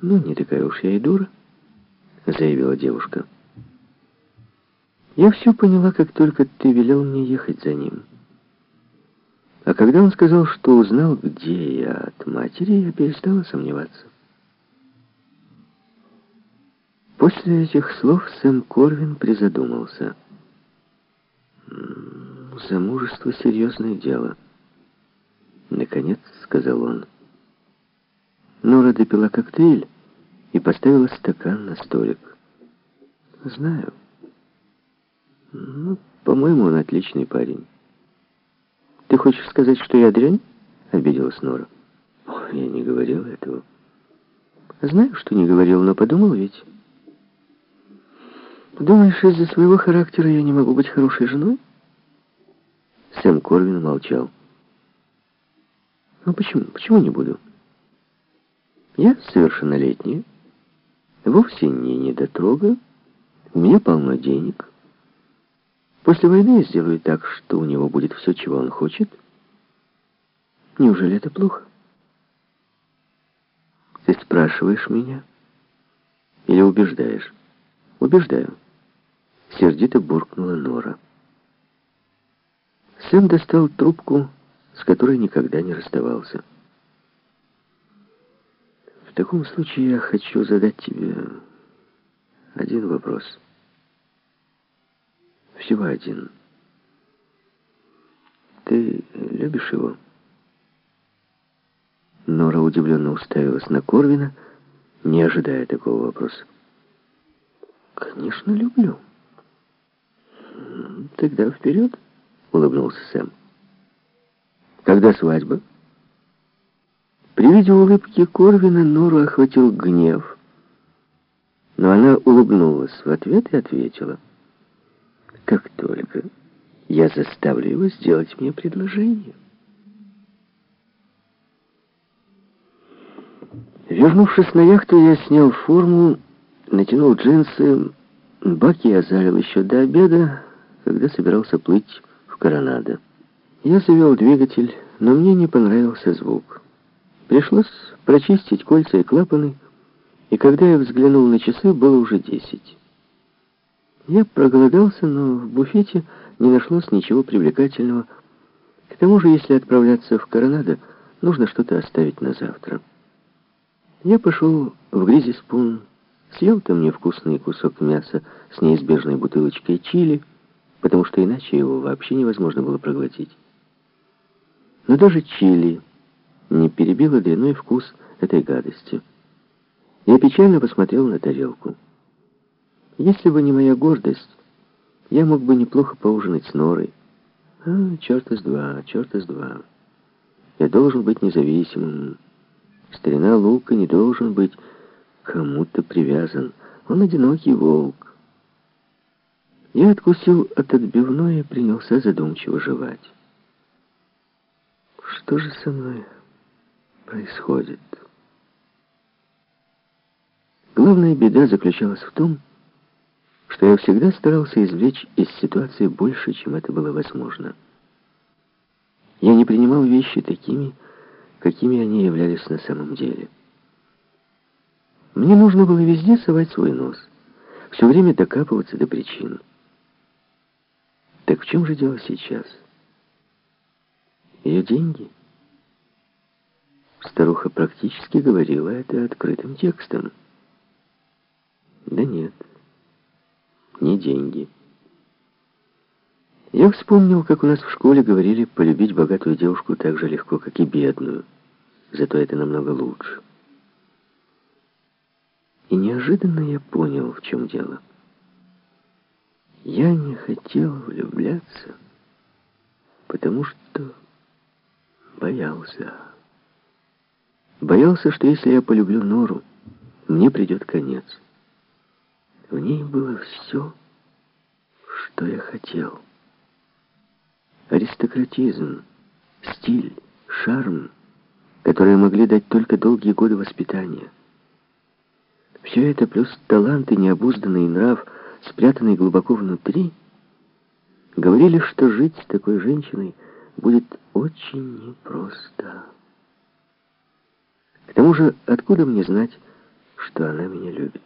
«Ну, не такая уж я и дура», — заявила девушка. «Я все поняла, как только ты велел мне ехать за ним. А когда он сказал, что узнал, где я от матери, я перестала сомневаться». После этих слов Сэм Корвин призадумался. «Замужество — серьезное дело», — наконец сказал он. Нора допила коктейль и поставила стакан на столик. «Знаю. Ну, по-моему, он отличный парень». «Ты хочешь сказать, что я дрянь?» — обиделась Нора. «Я не говорил этого». «Знаю, что не говорил, но подумал ведь...» «Думаешь, из-за своего характера я не могу быть хорошей женой?» Сэм Корвин молчал. «Ну почему? Почему не буду?» Я совершеннолетняя, вовсе не недотрога, у меня полно денег. После войны я сделаю так, что у него будет все, чего он хочет. Неужели это плохо? Ты спрашиваешь меня или убеждаешь? Убеждаю. Сердито буркнула Нора. Сэм достал трубку, с которой никогда не расставался. В таком случае я хочу задать тебе один вопрос. Всего один. Ты любишь его? Нора удивленно уставилась на Корвина, не ожидая такого вопроса. «Конечно, люблю». «Тогда вперед», — улыбнулся Сэм. «Когда свадьба?» При виде улыбки Корвина Нору охватил гнев. Но она улыбнулась в ответ и ответила. «Как только я заставлю его сделать мне предложение». Вернувшись на яхту, я снял форму, натянул джинсы, баки я залил еще до обеда, когда собирался плыть в Коронадо. Я завел двигатель, но мне не понравился звук. Пришлось прочистить кольца и клапаны, и когда я взглянул на часы, было уже десять. Я проголодался, но в буфете не нашлось ничего привлекательного. К тому же, если отправляться в Коронадо, нужно что-то оставить на завтра. Я пошел в Гризи Спун, съел там невкусный кусок мяса с неизбежной бутылочкой чили, потому что иначе его вообще невозможно было проглотить. Но даже чили не перебила длиной вкус этой гадости. Я печально посмотрел на тарелку. Если бы не моя гордость, я мог бы неплохо поужинать с Норой. А, черт из два, черт из два. Я должен быть независимым. Старина Лука не должен быть кому-то привязан. Он одинокий волк. Я откусил от отбивной и принялся задумчиво жевать. Что же со мной происходит. Главная беда заключалась в том, что я всегда старался извлечь из ситуации больше, чем это было возможно. Я не принимал вещи такими, какими они являлись на самом деле. Мне нужно было везде совать свой нос, все время докапываться до причин. Так в чем же дело сейчас? Ее деньги — Старуха практически говорила это открытым текстом. Да нет, не деньги. Я вспомнил, как у нас в школе говорили полюбить богатую девушку так же легко, как и бедную. Зато это намного лучше. И неожиданно я понял, в чем дело. Я не хотел влюбляться, потому что боялся. Боялся, что если я полюблю Нору, мне придет конец. В ней было все, что я хотел. Аристократизм, стиль, шарм, которые могли дать только долгие годы воспитания. Все это плюс талант и необузданный нрав, спрятанный глубоко внутри, говорили, что жить с такой женщиной будет очень непросто. К тому же, откуда мне знать, что она меня любит.